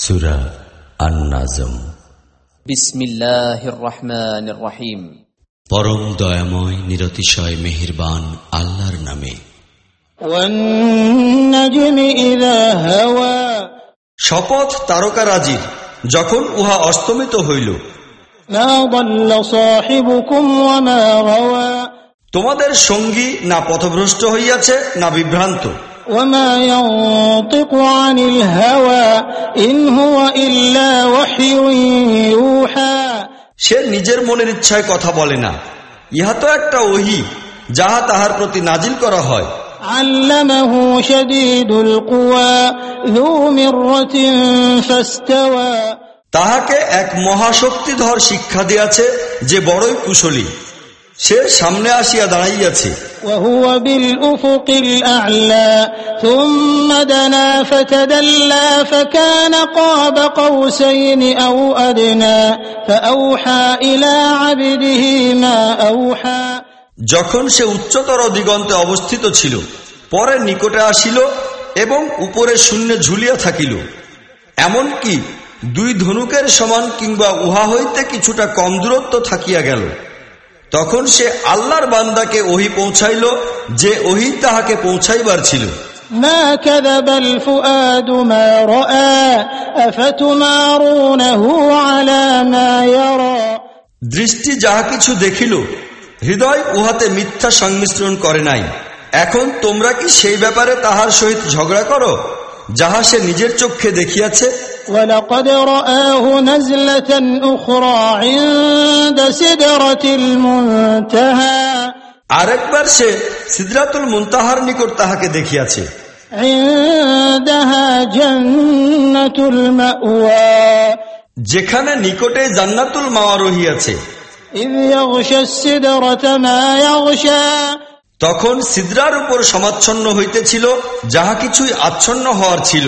সুরা আন্নাজম। বিসমিল্লাহির রহমানির রহিম পরম দয়াময় নিরতিশয় মেহেরবান আল্লাহর নামে। শপথ তারকা রাজির যখন উহা অস্তমিত হইল। তোমাদের সঙ্গী না পথভ্রষ্ট হইয়াছে না বিভ্রান্ত। وما ينطق عن الهوى إن هو إلا وحي يوحى সে নিজের মনের ইচ্ছায় কথা বলে না ইহা তো একটা ওহি যাহা তাহার প্রতি নাজিল করা হয় علمه شديد القوى ذو مرة فاستوى তাহাকে এক মহাশক্তিধর শিক্ষা দিয়াছে যে বড়ই কুশলী সে সামনে আসিয়া দাঁড়াইয়াছে। যখন সে উচ্চতর দিগন্তে অবস্থিত ছিল পরে নিকটে আসিল এবং উপরে শূন্যে ঝুলিয়া থাকিল। এমনকি দুই ধনুকের সমান কিংবা উহা হইতে কিছুটা কম দূরত্ব থাকিয়া গেল। তখন সে আল্লাহর বান্দাকে ওহি পৌঁছাইল যে ওহি তাহাকে পৌঁছাইবার ছিল ما كذب الفؤاد ما رأى أفتمارونه على ما يرى দৃষ্টি যাহা কিছু দেখিল হৃদয় উহাতে মিথ্যা সংমিশ্রণ করে নাই এখন তোমরা কি সেই ব্যাপারে তাহার সহিত ঝগড়া করো যাহা সে নিজের চক্ষে দেখিয়াছে ولقد رآه نزلة أخرى عند سدرة المنتهى আরেকবার সে সিদ্রাতুল মুনতাহার নিকট তাহাকে দেখিয়াছে عندها جنة المأوى যেখানে নিকটে জান্নাতুল মাওয়া রহিয়াছে إذ يغشى السدرة ما يغشى তখন সিদ্রার উপর সমাচ্ছন্ন হইতেছিল যাহা কিছুই আচ্ছন্ন হওয়ার ছিল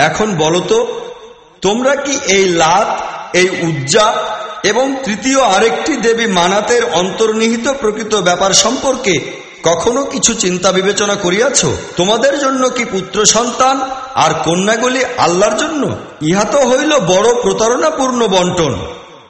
এখন বলতো তোমরা কি এই লাত, এই উজ্জা এবং তৃতীয় আরেকটি দেবী মানাতের অন্তর্নিহিত প্রকৃত ব্যাপার সম্পর্কে কখনো কিছু চিন্তা বিবেচনা করিয়াছ? তোমাদের জন্য কি পুত্র সন্তান আর কন্যাগুলি আল্লাহর জন্য? ইহা তো হইল বড় প্রতারণাপূর্ণ বন্টন।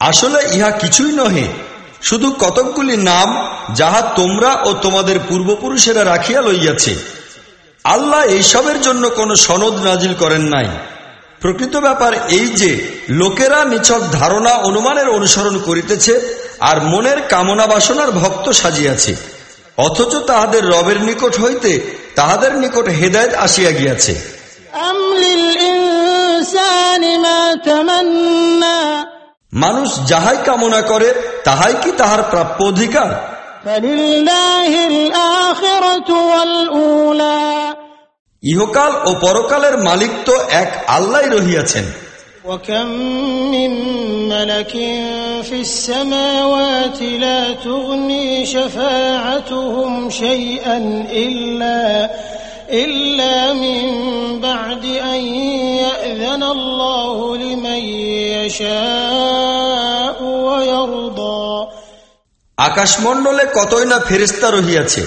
আসলে ইহা কিছুই নহে, শুধু কতকগুলি নাম যাহা তোমরা ও তোমাদের পূর্বপুরুষেরা রাখিয়া লইয়াছে। আল্লাহ এইসবের জন্য কোনো সনদ নাজিল করেন নাই। প্রকৃত ব্যাপার এই যে, লোকেরা নিছক ধারণা অনুমানের অনুসরণ করিতেছে আর মনের কামনা বাসনার ভক্ত সাজিয়াছে, অথচ তাহাদের রবের নিকট হইতে তাহাদের নিকট হেদায়ত আসিয়া গিয়াছে। আমলিল ইনসানি মা তামান্না মানুষ যাহাই কামনা করে তাহাই কি তাহার প্রাপ্য অধিকার? ইহকাল ও পরকালের মালিক তো এক আল্লাহ রহিয়াছেন। ইল্লা মিন বাদি আইন لا تغني شفاعتهم شيئا إلا إلا من بعد أن يأذن الله لمن يشاء ويرضى আকাশমণ্ডলে কতই না ফেরিস্তা রহিয়াছে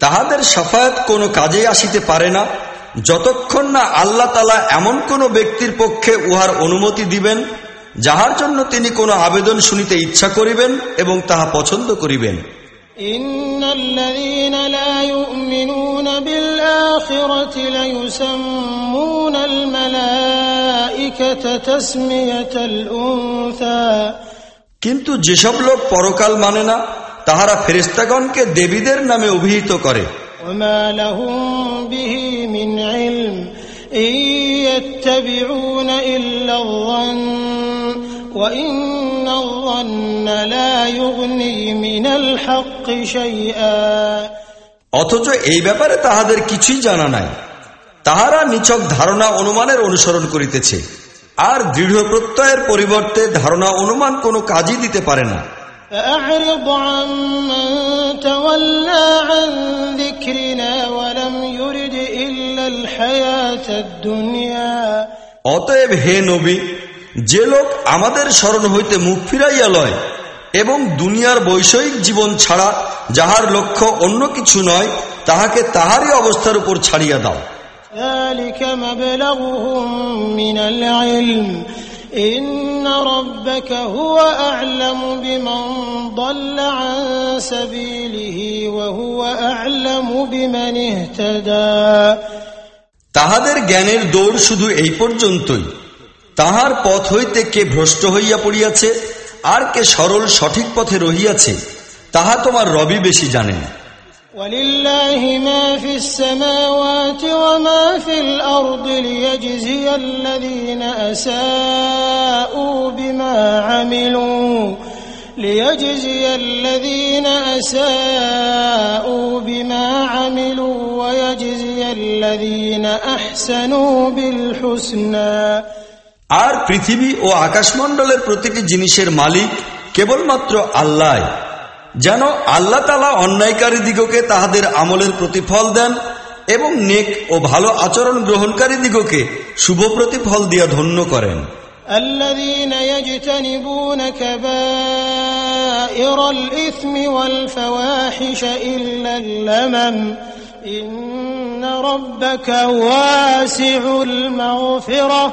তাহাদের সাফায়াত কোনো কাজে আসিতে পারে না যতক্ষণ না আল্লাহ তালা এমন কোন ব্যক্তির পক্ষে উহার অনুমতি দিবেন যাহার জন্য তিনি কোনো আবেদন শুনিতে ইচ্ছা করিবেন এবং তাহা পছন্দ করিবেন إن الذين لا يؤمنون بالآخرة ليسمون الملائكة تسمية الأنثى কিন্তু যেসব লোক পরকাল মানে না তাহারা ফেরেস্তাগণকে দেবীদের নামে অভিহিত করে وما অথচ এই ব্যাপারে তাহাদের কিছুই জানা নাই তাহারা নিছক ধারণা অনুমানের অনুসরণ করিতেছে আর দৃঢ় প্রত্যয়ের পরিবর্তে ধারণা অনুমান কোনো কাজই দিতে পারে না فأعرض عمن تولى عن ذكرنا ولم يرد إلا الحياة الدنيا অতএব হে নবী যে লোক আমাদের স্মরণ হইতে মুখ ফিরাইয়া লয় এবং দুনিয়ার বৈষয়িক জীবন ছাড়া যাহার লক্ষ্য অন্য কিছু নয় তাহাকে তাহারই অবস্থার উপর ছাড়িয়া দাও। তাহাদের জ্ঞানের দৌড় শুধু এই পর্যন্তই। তাহার পথ হইতে কে ভ্রষ্ট হইয়া পড়িয়াছে আর কে সরল সঠিক পথে রহিয়াছে তাহা তোমার রবি বেশি জানেন ولله ما في السماوات وما في الأرض ليجزي الذين أساءوا بما عملوا ليجزي الذين أساءوا بما عملوا ويجزي الذين أحسنوا بالحسنى আর পৃথিবী ও আকাশমণ্ডলের প্রতিটি জিনিসের মালিক কেবলমাত্র আল্লাহ যেন আল্লাহ তালা অন্যায়কারী দিগকে তাহাদের আমলের প্রতিফল দেন এবং নেক ও ভালো আচরণ গ্রহণকারী দিগকে শুভ প্রতিফল দিয়া ধন্য করেন الذين يجتنبون كبائر الإثم والفواحش إلا اللمم إن ربك واسع المغفرة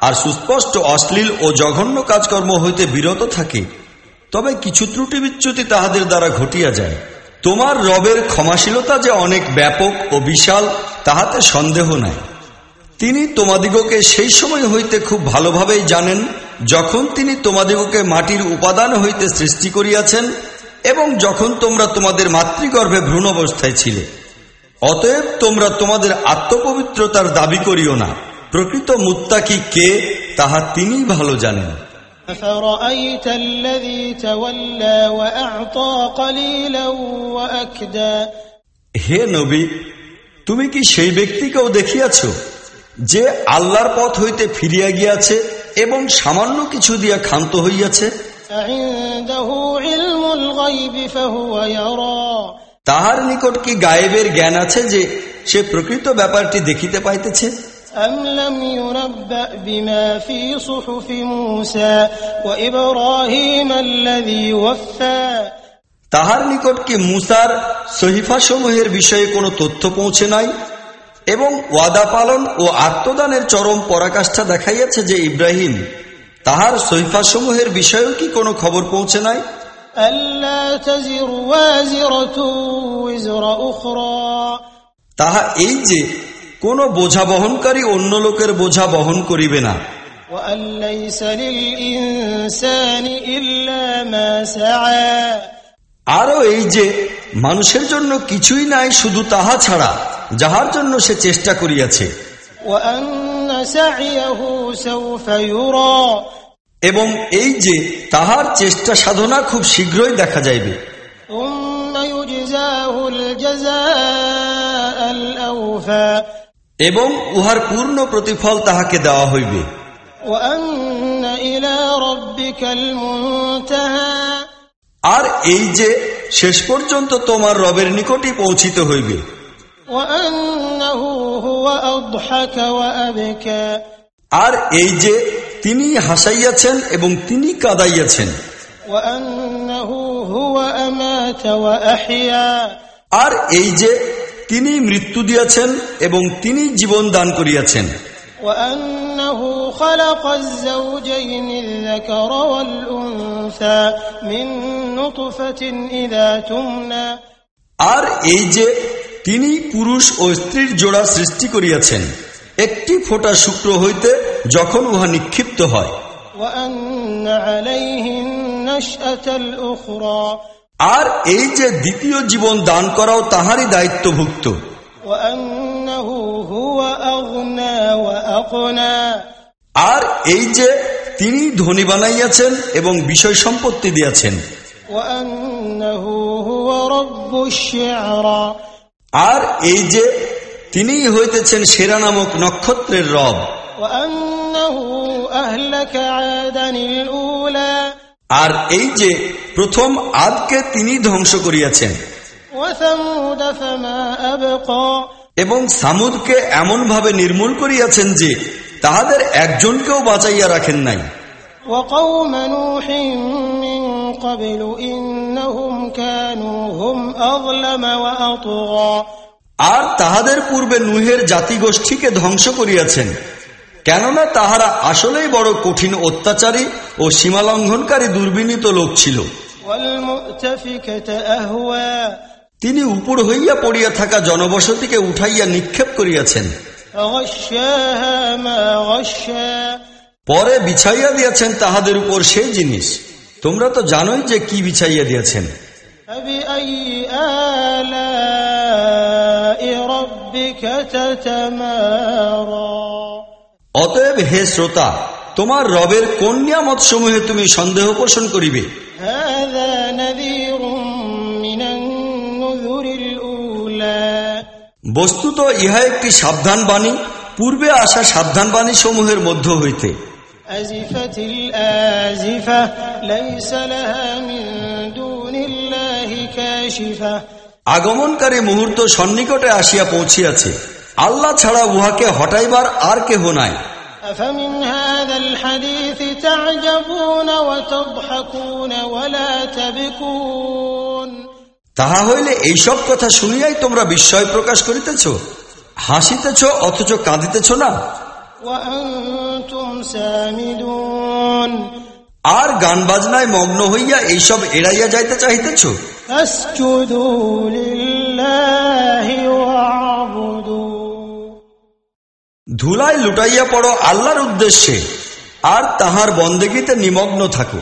আর সুস্পষ্ট, অশ্লীল ও জঘন্য কাজকর্ম হইতে বিরত থাকে, তবে কিছু ত্রুটি বিচ্যুতি তাহাদের দ্বারা ঘটিয়া যায়। তোমার রবের ক্ষমাশীলতা যে অনেক ব্যাপক ও বিশাল, তাহাতে সন্দেহ নাই। তিনি তোমাদিগকে সেই সময় হইতে খুব ভালোভাবেই জানেন, যখন তিনি তোমাদিগকে মাটির উপাদান হইতে সৃষ্টি করিয়াছেন এবং যখন তোমরা তোমাদের মাতৃগর্ভে ভ্রূণ অবস্থায় ছিলে। অতএব তোমরা তোমাদের আত্মপবিত্রতার দাবি করিও না। প্রকৃত মুত্তা কি কে তাহা তিনি ভালো জানেন। হে নবী তুমি কি সেই ব্যক্তিকেও দেখিয়াছ যে আল্লাহর পথ হইতে ফিরিয়া গিয়াছে এবং সামান্য কিছু দিয়া ক্ষান্ত হইয়াছে? তাহার নিকট কি গায়েবের জ্ঞান আছে যে সে প্রকৃত ব্যাপারটি দেখিতে পাইতেছে? أم لم ينبأ بما في صحف موسى وإبراهيم الذي وفى তাহার নিকট কি মুসার সহিফাসমূহের বিষয়ে কোনো তথ্য পৌঁছে নাই এবং ওয়াদা পালন ও আত্মদানের চরম পরাকাষ্ঠা দেখাইয়াছে যে ইব্রাহিম তাহার সহিফাসমূহের বিষয়েও কি কোনো খবর পৌঁছে নাই ألا تزر وازرة وزر أخرى তাহা এই যে কোনো বোঝা বহনকারী অন্য লোকের বোঝা বহন করিবে না وأن ليس للإنسان إلا ما سعى আরও এই যে মানুষের জন্য কিছুই নাই শুধু তাহা ছাড়া যাহার জন্য সে চেষ্টা করিয়াছে وأن سعيه سوف يرى এবং এই যে তাহার চেষ্টা সাধনা খুব শীঘ্রই দেখা যাইবে ثم يجزاه الجزاء الأوفى এবং উহার পূর্ণ প্রতিফল তাহাকে দেওয়া হইবে। আর এই যে শেষ পর্যন্ত তোমার রবের নিকটই পৌঁছিত হইবে। আর এই যে তিনি হাসাইয়াছেন এবং তিনি কাদাইয়াছেন। আর এই যে তিনি মৃত্যু দিয়াছেন এবং তিনি জীবন দান করিয়াছেন وأنه خلق الزوجين الذكر والأنثى من نطفة إذا تمنى আর এই যে তিনি পুরুষ ও স্ত্রীর জোড়া সৃষ্টি করিয়াছেন একটি ফোঁটা শুক্র হইতে যখন উহা নিক্ষিপ্ত হয় আর এই যে দ্বিতীয় জীবন দান করাও তাহারই দায়িত্বভুক্ত। আর এই যে তিনি ধনী বানাইয়াছেন এবং বিষয় সম্পত্তি দিয়াছেন। আর এই যে তিনি হইতেছেন সেরা নামক নক্ষত্রের রব। আহ্লাকা আর এই যে প্রথম আদকে তিনি ধ্বংস করিয়াছেন। এবং সামুদকে এমনভাবে নির্মূল করিয়াছেন যে তাহাদের একজনকেও বাঁচাইয়া রাখেন নাই। আর তাহাদের পূর্বে নুহের জাতিগোষ্ঠীকে ধ্বংস করিয়াছেন। কেননা তাহারা আসলেই বড় কঠিন অত্যাচারী ও সীমালঙ্ঘনকারী দুর্বিনীত লোক ছিল। তিনি উপর হইয়া পড়িয়া থাকা জনবসতিকে উঠাইয়া নিক্ষেপ করিয়াছেন। পরে বিছাইয়া দিয়াছেন তাহাদের উপর সেই জিনিস। তোমরা তো জানোই যে কি বিছাইয়া দিয়াছেন। রব্বিকা অতএব হে শ্রোতা তোমার রবের কন্যা মত সমূহে তুমি সন্দেহ পোষণ করিবে। বস্তুত ইহা একটি সাবধান বাণী পূর্বে আসা সাবধান বাণী সমূহের মধ্য হইতে। আগমনকারী মুহূর্ত সন্নিকটে আসিয়া পৌঁছিয়াছে। আল্লাহ ছাড়া উহাকে হটাইবার আর কেহ নাই। أفمن هذا الحديث تعجبون وتضحكون ولا تبكون তাহা হইলে এইসব কথা শুনিয়াই তোমরা বিস্ময় প্রকাশ করিতেছ হাসিতেছ অথচ কাঁদিতেছ না وأنتم سامدون আর গান বাজনায় মগ্ন হইয়া এইসব এড়াইয়া যাইতে চাহিতেছ ধুলায় লুটাইয়া পড়ো আল্লাহর উদ্দেশ্যে আর তাহার বন্দেগীতে নিমগ্ন থাকো।